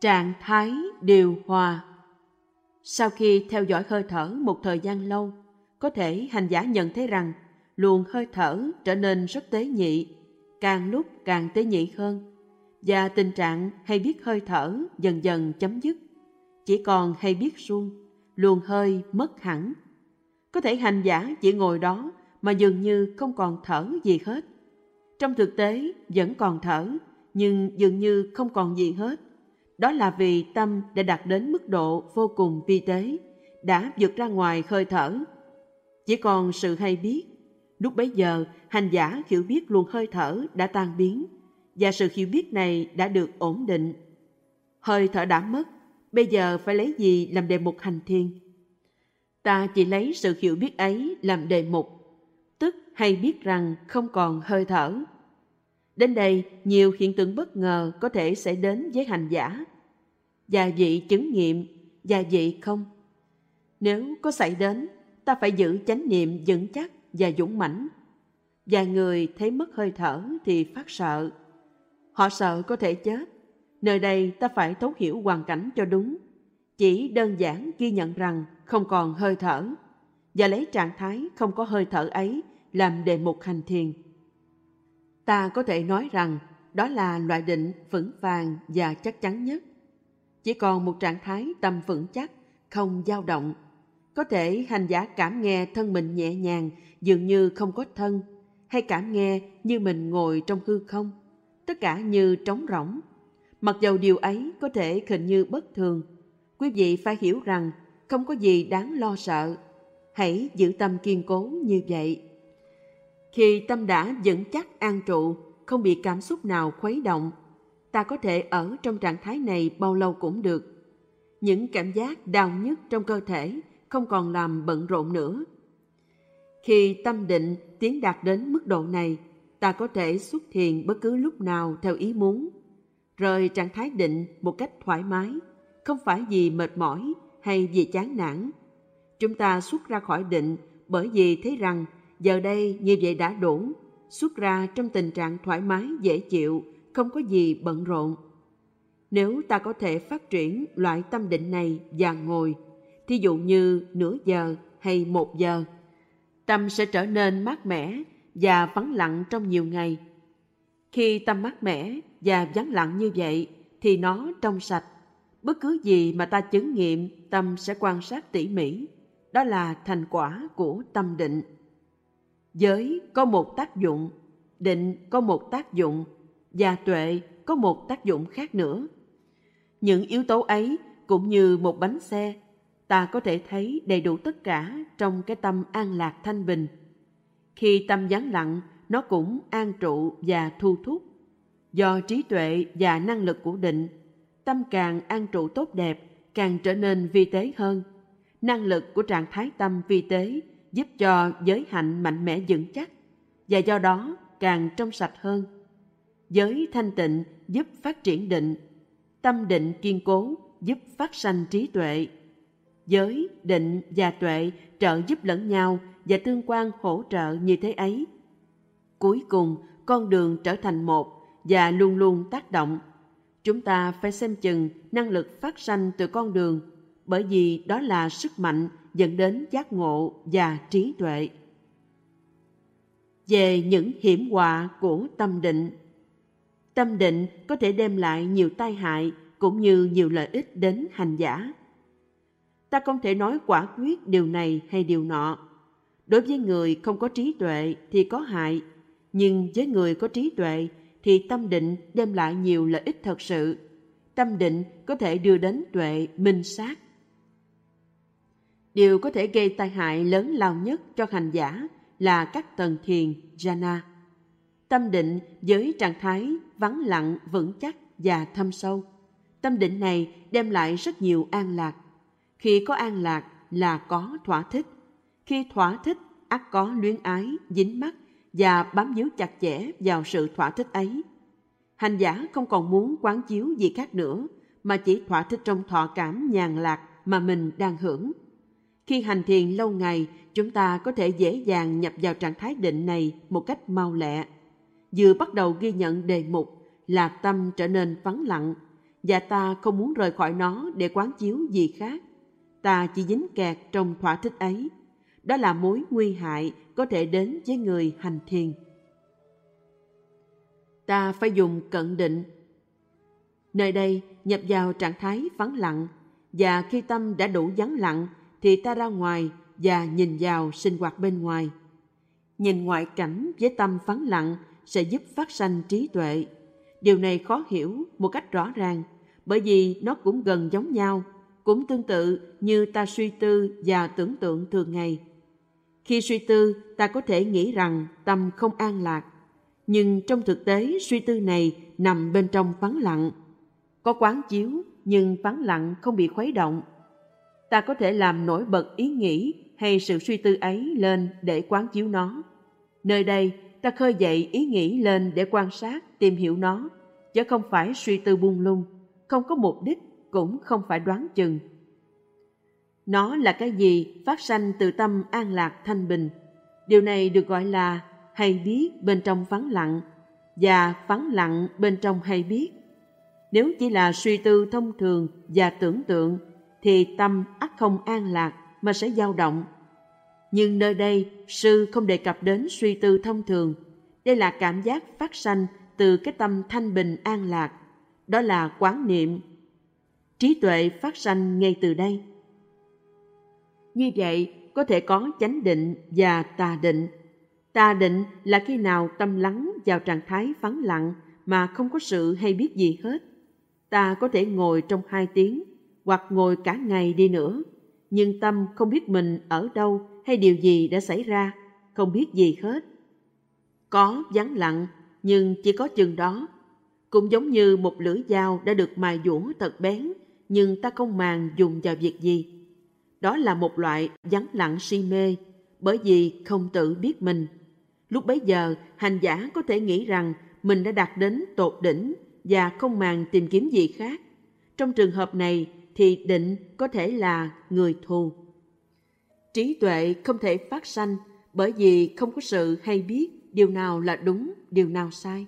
trạng thái điều hòa. Sau khi theo dõi hơi thở một thời gian lâu, có thể hành giả nhận thấy rằng luồng hơi thở trở nên rất tế nhị, càng lúc càng tế nhị hơn, và tình trạng hay biết hơi thở dần dần chấm dứt. Chỉ còn hay biết suông luồng hơi mất hẳn. Có thể hành giả chỉ ngồi đó mà dường như không còn thở gì hết. Trong thực tế vẫn còn thở, nhưng dường như không còn gì hết đó là vì tâm đã đạt đến mức độ vô cùng vi tế, đã vượt ra ngoài hơi thở. Chỉ còn sự hay biết. Lúc bấy giờ, hành giả hiểu biết luồng hơi thở đã tan biến, và sự hiểu biết này đã được ổn định. Hơi thở đã mất, bây giờ phải lấy gì làm đề mục hành thiền? Ta chỉ lấy sự hiểu biết ấy làm đề mục, tức hay biết rằng không còn hơi thở. Đến đây, nhiều hiện tượng bất ngờ có thể sẽ đến với hành giả Gia vị chứng nghiệm gia vị không. Nếu có xảy đến, ta phải giữ chánh niệm vững chắc và dũng mãnh. Vài người thấy mất hơi thở thì phát sợ. Họ sợ có thể chết. Nơi đây ta phải thấu hiểu hoàn cảnh cho đúng. Chỉ đơn giản ghi nhận rằng không còn hơi thở và lấy trạng thái không có hơi thở ấy làm đề mục hành thiền. Ta có thể nói rằng đó là loại định vững vàng và chắc chắn nhất chỉ còn một trạng thái tâm vững chắc, không dao động. Có thể hành giả cảm nghe thân mình nhẹ nhàng, dường như không có thân, hay cảm nghe như mình ngồi trong hư không, tất cả như trống rỗng. Mặc dầu điều ấy có thể hình như bất thường, quý vị phải hiểu rằng không có gì đáng lo sợ. Hãy giữ tâm kiên cố như vậy. Khi tâm đã vững chắc an trụ, không bị cảm xúc nào khuấy động, ta có thể ở trong trạng thái này bao lâu cũng được. Những cảm giác đau nhức trong cơ thể không còn làm bận rộn nữa. Khi tâm định tiến đạt đến mức độ này, ta có thể xuất thiền bất cứ lúc nào theo ý muốn. Rời trạng thái định một cách thoải mái, không phải vì mệt mỏi hay vì chán nản. Chúng ta xuất ra khỏi định bởi vì thấy rằng giờ đây như vậy đã đủ, xuất ra trong tình trạng thoải mái dễ chịu không có gì bận rộn. Nếu ta có thể phát triển loại tâm định này và ngồi, thí dụ như nửa giờ hay một giờ, tâm sẽ trở nên mát mẻ và vắng lặng trong nhiều ngày. Khi tâm mát mẻ và vắng lặng như vậy thì nó trong sạch. Bất cứ gì mà ta chứng nghiệm, tâm sẽ quan sát tỉ mỉ. Đó là thành quả của tâm định. Giới có một tác dụng, định có một tác dụng và tuệ có một tác dụng khác nữa. Những yếu tố ấy cũng như một bánh xe, ta có thể thấy đầy đủ tất cả trong cái tâm an lạc thanh bình. Khi tâm vắng lặng, nó cũng an trụ và thu thúc. Do trí tuệ và năng lực của định, tâm càng an trụ tốt đẹp, càng trở nên vi tế hơn. Năng lực của trạng thái tâm vi tế giúp cho giới hạnh mạnh mẽ vững chắc, và do đó càng trong sạch hơn. Giới thanh tịnh giúp phát triển định, tâm định kiên cố giúp phát sanh trí tuệ. Giới định và tuệ trợ giúp lẫn nhau và tương quan hỗ trợ như thế ấy. Cuối cùng, con đường trở thành một và luôn luôn tác động. Chúng ta phải xem chừng năng lực phát sanh từ con đường bởi vì đó là sức mạnh dẫn đến giác ngộ và trí tuệ về những hiểm họa của tâm định Tâm định có thể đem lại nhiều tai hại cũng như nhiều lợi ích đến hành giả. Ta không thể nói quả quyết điều này hay điều nọ. Đối với người không có trí tuệ thì có hại, nhưng với người có trí tuệ thì tâm định đem lại nhiều lợi ích thật sự. Tâm định có thể đưa đến tuệ minh sát. Điều có thể gây tai hại lớn lao nhất cho hành giả là các tầng thiền jhana. Tâm định với trạng thái vắng lặng, vững chắc và thâm sâu. Tâm định này đem lại rất nhiều an lạc. Khi có an lạc là có thỏa thích. Khi thỏa thích, ắt có luyến ái, dính mắt và bám víu chặt chẽ vào sự thỏa thích ấy. Hành giả không còn muốn quán chiếu gì khác nữa, mà chỉ thỏa thích trong thọ cảm nhàn lạc mà mình đang hưởng. Khi hành thiền lâu ngày, chúng ta có thể dễ dàng nhập vào trạng thái định này một cách mau lẹ vừa bắt đầu ghi nhận đề mục là tâm trở nên vắng lặng và ta không muốn rời khỏi nó để quán chiếu gì khác. Ta chỉ dính kẹt trong thỏa thích ấy. Đó là mối nguy hại có thể đến với người hành thiền. Ta phải dùng cận định. Nơi đây nhập vào trạng thái vắng lặng và khi tâm đã đủ vắng lặng thì ta ra ngoài và nhìn vào sinh hoạt bên ngoài. Nhìn ngoại cảnh với tâm vắng lặng sẽ giúp phát sanh trí tuệ. Điều này khó hiểu một cách rõ ràng bởi vì nó cũng gần giống nhau, cũng tương tự như ta suy tư và tưởng tượng thường ngày. Khi suy tư, ta có thể nghĩ rằng tâm không an lạc, nhưng trong thực tế suy tư này nằm bên trong vắng lặng. Có quán chiếu nhưng vắng lặng không bị khuấy động. Ta có thể làm nổi bật ý nghĩ hay sự suy tư ấy lên để quán chiếu nó. Nơi đây, ta khơi dậy ý nghĩ lên để quan sát, tìm hiểu nó, chứ không phải suy tư buông lung, không có mục đích, cũng không phải đoán chừng. Nó là cái gì phát sanh từ tâm an lạc thanh bình. Điều này được gọi là hay biết bên trong vắng lặng và vắng lặng bên trong hay biết. Nếu chỉ là suy tư thông thường và tưởng tượng thì tâm ắt không an lạc mà sẽ dao động. Nhưng nơi đây, sư không đề cập đến suy tư thông thường. Đây là cảm giác phát sanh từ cái tâm thanh bình an lạc. Đó là quán niệm. Trí tuệ phát sanh ngay từ đây. Như vậy, có thể có chánh định và tà định. Tà định là khi nào tâm lắng vào trạng thái vắng lặng mà không có sự hay biết gì hết. Ta có thể ngồi trong hai tiếng hoặc ngồi cả ngày đi nữa, nhưng tâm không biết mình ở đâu hay điều gì đã xảy ra, không biết gì hết. Có vắng lặng, nhưng chỉ có chừng đó. Cũng giống như một lưỡi dao đã được mài dũa thật bén, nhưng ta không màng dùng vào việc gì. Đó là một loại vắng lặng si mê, bởi vì không tự biết mình. Lúc bấy giờ, hành giả có thể nghĩ rằng mình đã đạt đến tột đỉnh và không màng tìm kiếm gì khác. Trong trường hợp này thì định có thể là người thù. Trí tuệ không thể phát sanh bởi vì không có sự hay biết điều nào là đúng, điều nào sai.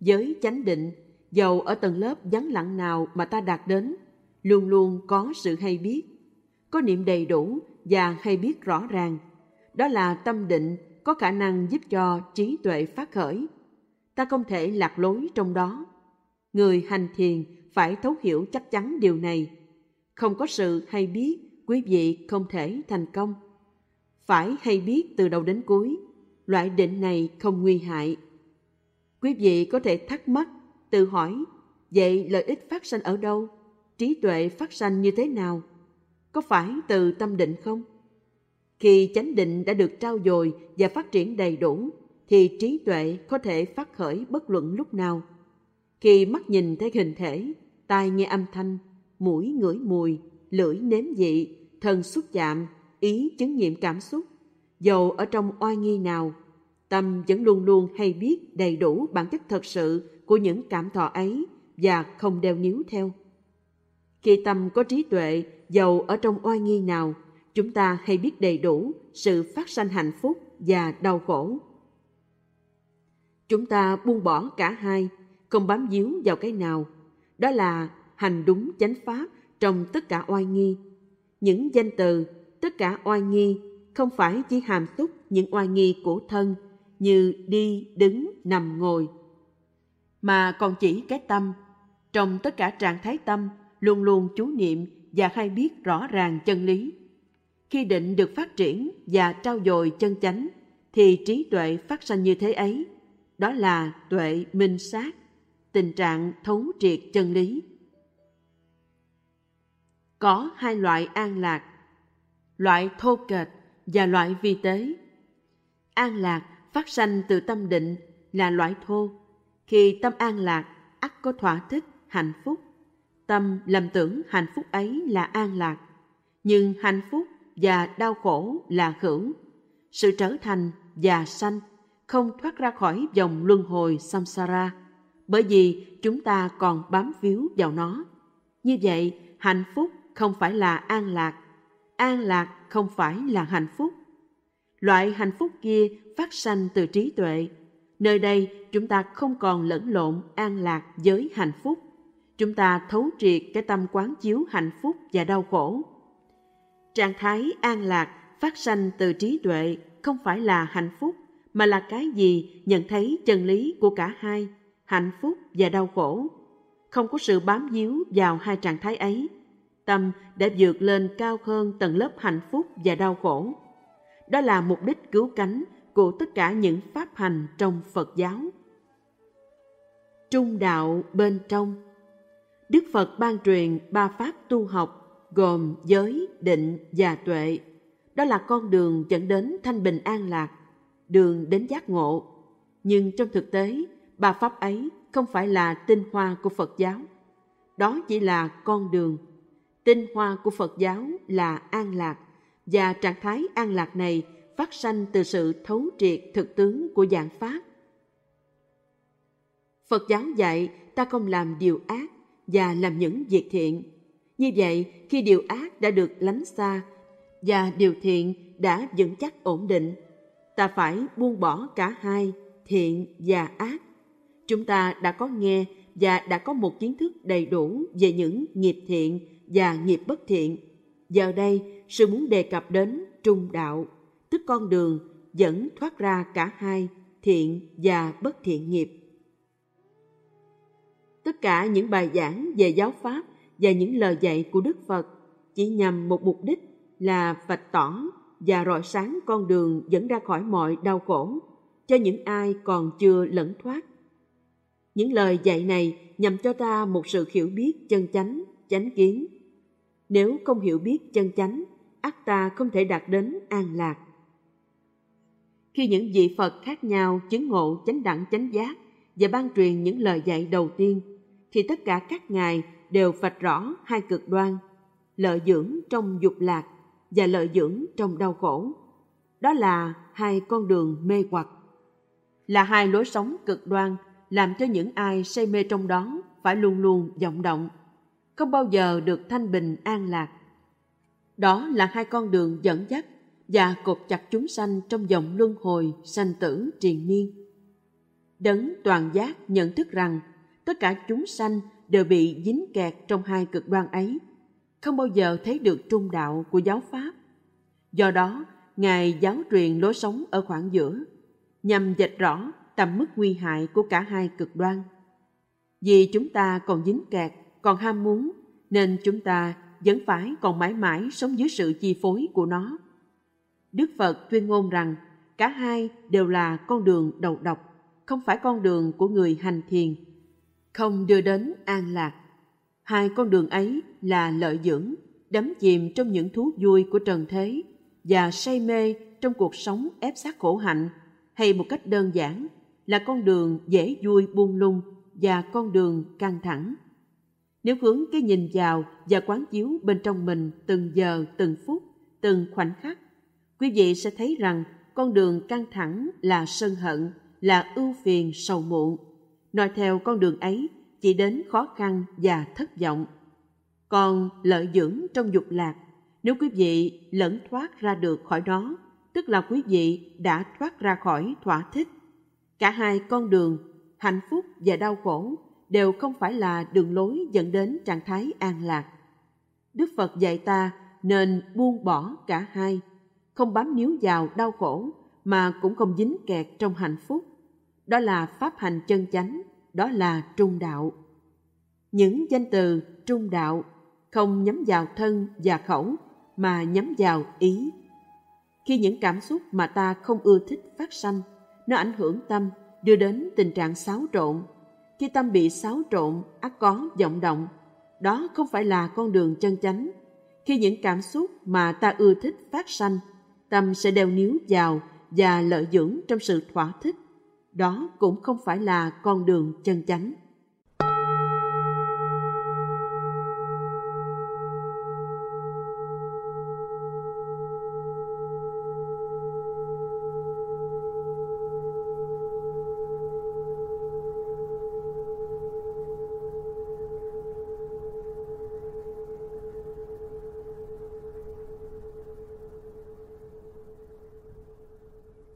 Với chánh định, dầu ở tầng lớp vắng lặng nào mà ta đạt đến, luôn luôn có sự hay biết, có niệm đầy đủ và hay biết rõ ràng. Đó là tâm định có khả năng giúp cho trí tuệ phát khởi. Ta không thể lạc lối trong đó. Người hành thiền phải thấu hiểu chắc chắn điều này. Không có sự hay biết, quý vị không thể thành công. Phải hay biết từ đầu đến cuối, loại định này không nguy hại. Quý vị có thể thắc mắc, tự hỏi, vậy lợi ích phát sanh ở đâu? Trí tuệ phát sanh như thế nào? Có phải từ tâm định không? Khi chánh định đã được trao dồi và phát triển đầy đủ, thì trí tuệ có thể phát khởi bất luận lúc nào. Khi mắt nhìn thấy hình thể, tai nghe âm thanh, mũi ngửi mùi, lưỡi nếm vị, thân xúc chạm, ý chứng nghiệm cảm xúc, dầu ở trong oai nghi nào, tâm vẫn luôn luôn hay biết đầy đủ bản chất thật sự của những cảm thọ ấy và không đeo níu theo. Khi tâm có trí tuệ, dầu ở trong oai nghi nào, chúng ta hay biết đầy đủ sự phát sanh hạnh phúc và đau khổ. Chúng ta buông bỏ cả hai, không bám víu vào cái nào. Đó là hành đúng chánh pháp trong tất cả oai nghi. Những danh từ, tất cả oai nghi không phải chỉ hàm xúc những oai nghi của thân như đi, đứng, nằm, ngồi, mà còn chỉ cái tâm. Trong tất cả trạng thái tâm, luôn luôn chú niệm và hay biết rõ ràng chân lý. Khi định được phát triển và trao dồi chân chánh, thì trí tuệ phát sanh như thế ấy. Đó là tuệ minh sát, tình trạng thấu triệt chân lý. Có hai loại an lạc, loại thô kệch và loại vi tế. An lạc phát sanh từ tâm định là loại thô. Khi tâm an lạc, ắt có thỏa thích, hạnh phúc. Tâm lầm tưởng hạnh phúc ấy là an lạc. Nhưng hạnh phúc và đau khổ là hưởng Sự trở thành và sanh không thoát ra khỏi dòng luân hồi samsara bởi vì chúng ta còn bám víu vào nó. Như vậy, hạnh phúc không phải là an lạc, an lạc không phải là hạnh phúc. Loại hạnh phúc kia phát sanh từ trí tuệ. Nơi đây chúng ta không còn lẫn lộn an lạc với hạnh phúc. chúng ta thấu triệt cái tâm quán chiếu hạnh phúc và đau khổ. Trạng thái an lạc phát sanh từ trí tuệ không phải là hạnh phúc mà là cái gì nhận thấy chân lý của cả hai, hạnh phúc và đau khổ. Không có sự bám víu vào hai trạng thái ấy. Tâm đã vượt lên cao hơn tầng lớp hạnh phúc và đau khổ. Đó là mục đích cứu cánh của tất cả những pháp hành trong Phật giáo. Trung đạo bên trong Đức Phật ban truyền ba pháp tu học gồm giới, định và tuệ. Đó là con đường dẫn đến thanh bình an lạc, đường đến giác ngộ. Nhưng trong thực tế, ba pháp ấy không phải là tinh hoa của Phật giáo. Đó chỉ là con đường. Tinh hoa của Phật giáo là an lạc, và trạng thái an lạc này phát sanh từ sự thấu triệt thực tướng của dạng pháp. Phật giáo dạy ta không làm điều ác và làm những việc thiện. Như vậy, khi điều ác đã được lánh xa và điều thiện đã vững chắc ổn định, ta phải buông bỏ cả hai, thiện và ác. Chúng ta đã có nghe và đã có một kiến thức đầy đủ về những nghiệp thiện và nghiệp bất thiện. Giờ đây, sư muốn đề cập đến trung đạo, tức con đường dẫn thoát ra cả hai, thiện và bất thiện nghiệp. Tất cả những bài giảng về giáo pháp và những lời dạy của Đức Phật chỉ nhằm một mục đích là vạch tỏ và rọi sáng con đường dẫn ra khỏi mọi đau khổ cho những ai còn chưa lẫn thoát. Những lời dạy này nhằm cho ta một sự hiểu biết chân chánh, chánh kiến. Nếu không hiểu biết chân chánh, ác ta không thể đạt đến an lạc. Khi những vị Phật khác nhau chứng ngộ chánh đẳng chánh giác và ban truyền những lời dạy đầu tiên, thì tất cả các ngài đều vạch rõ hai cực đoan, lợi dưỡng trong dục lạc và lợi dưỡng trong đau khổ. Đó là hai con đường mê hoặc. Là hai lối sống cực đoan làm cho những ai say mê trong đó phải luôn luôn vọng động, không bao giờ được thanh bình an lạc. Đó là hai con đường dẫn dắt và cột chặt chúng sanh trong dòng luân hồi sanh tử triền miên. Đấng toàn giác nhận thức rằng tất cả chúng sanh đều bị dính kẹt trong hai cực đoan ấy, không bao giờ thấy được trung đạo của giáo pháp. Do đó, Ngài giáo truyền lối sống ở khoảng giữa, nhằm dạch rõ tầm mức nguy hại của cả hai cực đoan. Vì chúng ta còn dính kẹt, còn ham muốn, nên chúng ta vẫn phải còn mãi mãi sống dưới sự chi phối của nó. Đức Phật tuyên ngôn rằng cả hai đều là con đường đầu độc, không phải con đường của người hành thiền không đưa đến an lạc. Hai con đường ấy là lợi dưỡng, đắm chìm trong những thú vui của trần thế và say mê trong cuộc sống ép sát khổ hạnh hay một cách đơn giản là con đường dễ vui buông lung và con đường căng thẳng. Nếu hướng cái nhìn vào và quán chiếu bên trong mình từng giờ, từng phút, từng khoảnh khắc, quý vị sẽ thấy rằng con đường căng thẳng là sân hận, là ưu phiền sầu muộn nói theo con đường ấy chỉ đến khó khăn và thất vọng. Còn lợi dưỡng trong dục lạc, nếu quý vị lẫn thoát ra được khỏi đó, tức là quý vị đã thoát ra khỏi thỏa thích. Cả hai con đường, hạnh phúc và đau khổ, đều không phải là đường lối dẫn đến trạng thái an lạc. Đức Phật dạy ta nên buông bỏ cả hai, không bám níu vào đau khổ mà cũng không dính kẹt trong hạnh phúc đó là pháp hành chân chánh, đó là trung đạo. Những danh từ trung đạo không nhắm vào thân và khẩu mà nhắm vào ý. Khi những cảm xúc mà ta không ưa thích phát sanh, nó ảnh hưởng tâm, đưa đến tình trạng xáo trộn. Khi tâm bị xáo trộn, ắt có vọng động. Đó không phải là con đường chân chánh. Khi những cảm xúc mà ta ưa thích phát sanh, tâm sẽ đeo níu vào và lợi dưỡng trong sự thỏa thích đó cũng không phải là con đường chân chánh